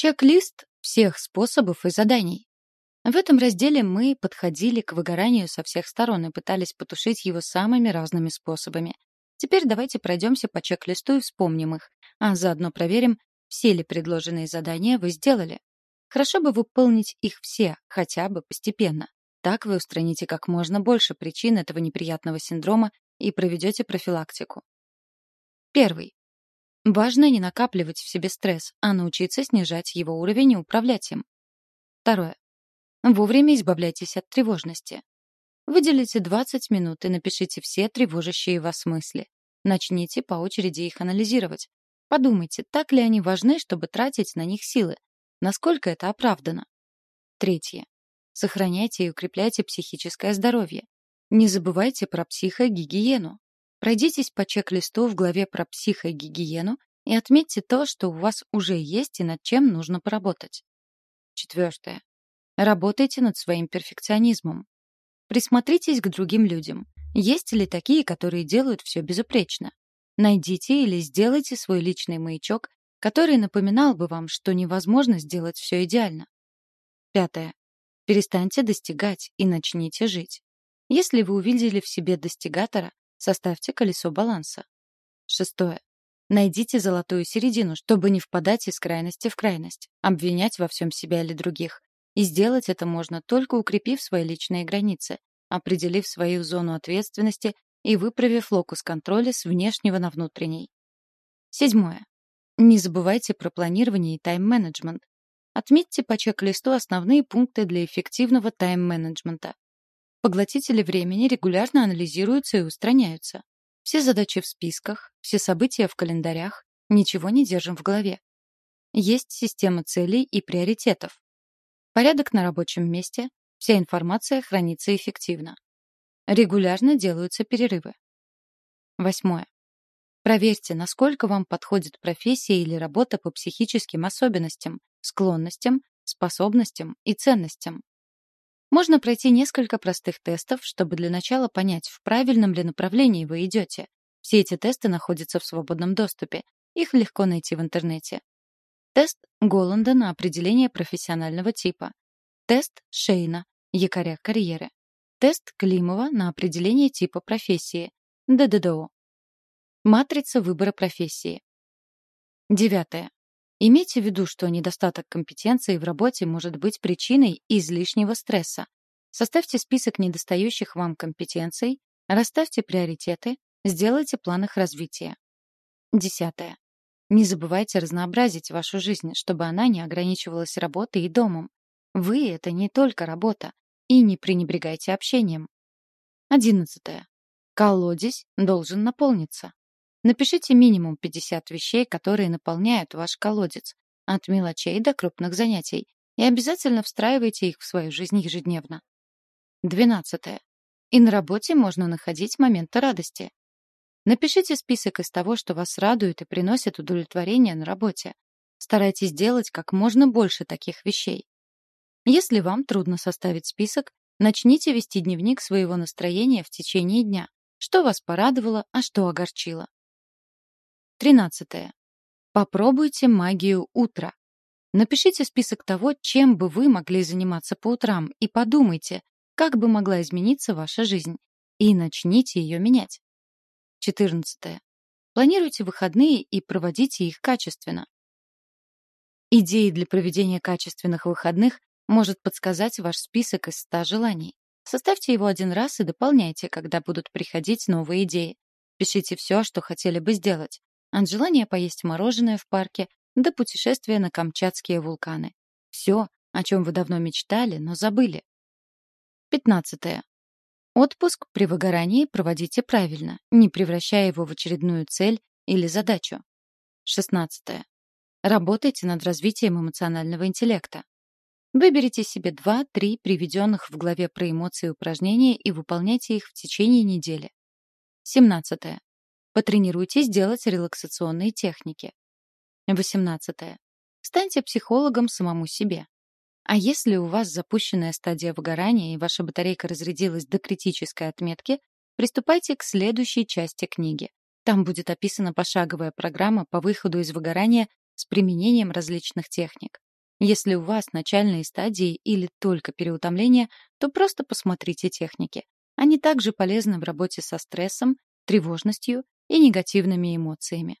Чек-лист всех способов и заданий. В этом разделе мы подходили к выгоранию со всех сторон и пытались потушить его самыми разными способами. Теперь давайте пройдемся по чек-листу и вспомним их, а заодно проверим, все ли предложенные задания вы сделали. Хорошо бы выполнить их все, хотя бы постепенно. Так вы устраните как можно больше причин этого неприятного синдрома и проведете профилактику. Первый. Важно не накапливать в себе стресс, а научиться снижать его уровень и управлять им. Второе. Вовремя избавляйтесь от тревожности. Выделите 20 минут и напишите все тревожащие вас мысли. Начните по очереди их анализировать. Подумайте, так ли они важны, чтобы тратить на них силы. Насколько это оправдано. Третье. Сохраняйте и укрепляйте психическое здоровье. Не забывайте про психогигиену. Пройдитесь по чек-листу в главе про психогигиену и отметьте то, что у вас уже есть и над чем нужно поработать. Четвертое. Работайте над своим перфекционизмом. Присмотритесь к другим людям. Есть ли такие, которые делают все безупречно? Найдите или сделайте свой личный маячок, который напоминал бы вам, что невозможно сделать все идеально. Пятое. Перестаньте достигать и начните жить. Если вы увидели в себе достигатора, Составьте колесо баланса. Шестое. Найдите золотую середину, чтобы не впадать из крайности в крайность, обвинять во всем себя или других. И сделать это можно только укрепив свои личные границы, определив свою зону ответственности и выправив локус контроля с внешнего на внутренний. Седьмое. Не забывайте про планирование и тайм-менеджмент. Отметьте по чек-листу основные пункты для эффективного тайм-менеджмента. Поглотители времени регулярно анализируются и устраняются. Все задачи в списках, все события в календарях, ничего не держим в голове. Есть система целей и приоритетов. Порядок на рабочем месте, вся информация хранится эффективно. Регулярно делаются перерывы. Восьмое. Проверьте, насколько вам подходит профессия или работа по психическим особенностям, склонностям, способностям и ценностям. Можно пройти несколько простых тестов, чтобы для начала понять, в правильном ли направлении вы идете. Все эти тесты находятся в свободном доступе. Их легко найти в интернете. Тест Голланда на определение профессионального типа. Тест Шейна, якоря карьеры. Тест Климова на определение типа профессии. ДДДО. Матрица выбора профессии. Девятое. Имейте в виду, что недостаток компетенции в работе может быть причиной излишнего стресса. Составьте список недостающих вам компетенций, расставьте приоритеты, сделайте план их развития. Десятое. Не забывайте разнообразить вашу жизнь, чтобы она не ограничивалась работой и домом. Вы — это не только работа. И не пренебрегайте общением. Одиннадцатое. Колодец должен наполниться. Напишите минимум 50 вещей, которые наполняют ваш колодец, от мелочей до крупных занятий, и обязательно встраивайте их в свою жизнь ежедневно. 12. И на работе можно находить моменты радости. Напишите список из того, что вас радует и приносит удовлетворение на работе. Старайтесь делать как можно больше таких вещей. Если вам трудно составить список, начните вести дневник своего настроения в течение дня. Что вас порадовало, а что огорчило. 13. Попробуйте магию утра. Напишите список того, чем бы вы могли заниматься по утрам, и подумайте, как бы могла измениться ваша жизнь, и начните ее менять. 14. Планируйте выходные и проводите их качественно. Идеи для проведения качественных выходных может подсказать ваш список из 100 желаний. Составьте его один раз и дополняйте, когда будут приходить новые идеи. Пишите все, что хотели бы сделать. От желания поесть мороженое в парке до путешествия на камчатские вулканы. Все, о чем вы давно мечтали, но забыли. 15. Отпуск при выгорании проводите правильно, не превращая его в очередную цель или задачу. 16. Работайте над развитием эмоционального интеллекта. Выберите себе 2-3 приведенных в главе про эмоции упражнения и выполняйте их в течение недели. 17. Потренируйтесь делать релаксационные техники. 18. Станьте психологом самому себе. А если у вас запущенная стадия выгорания и ваша батарейка разрядилась до критической отметки, приступайте к следующей части книги. Там будет описана пошаговая программа по выходу из выгорания с применением различных техник. Если у вас начальные стадии или только переутомление, то просто посмотрите техники. Они также полезны в работе со стрессом, тревожностью и негативными эмоциями.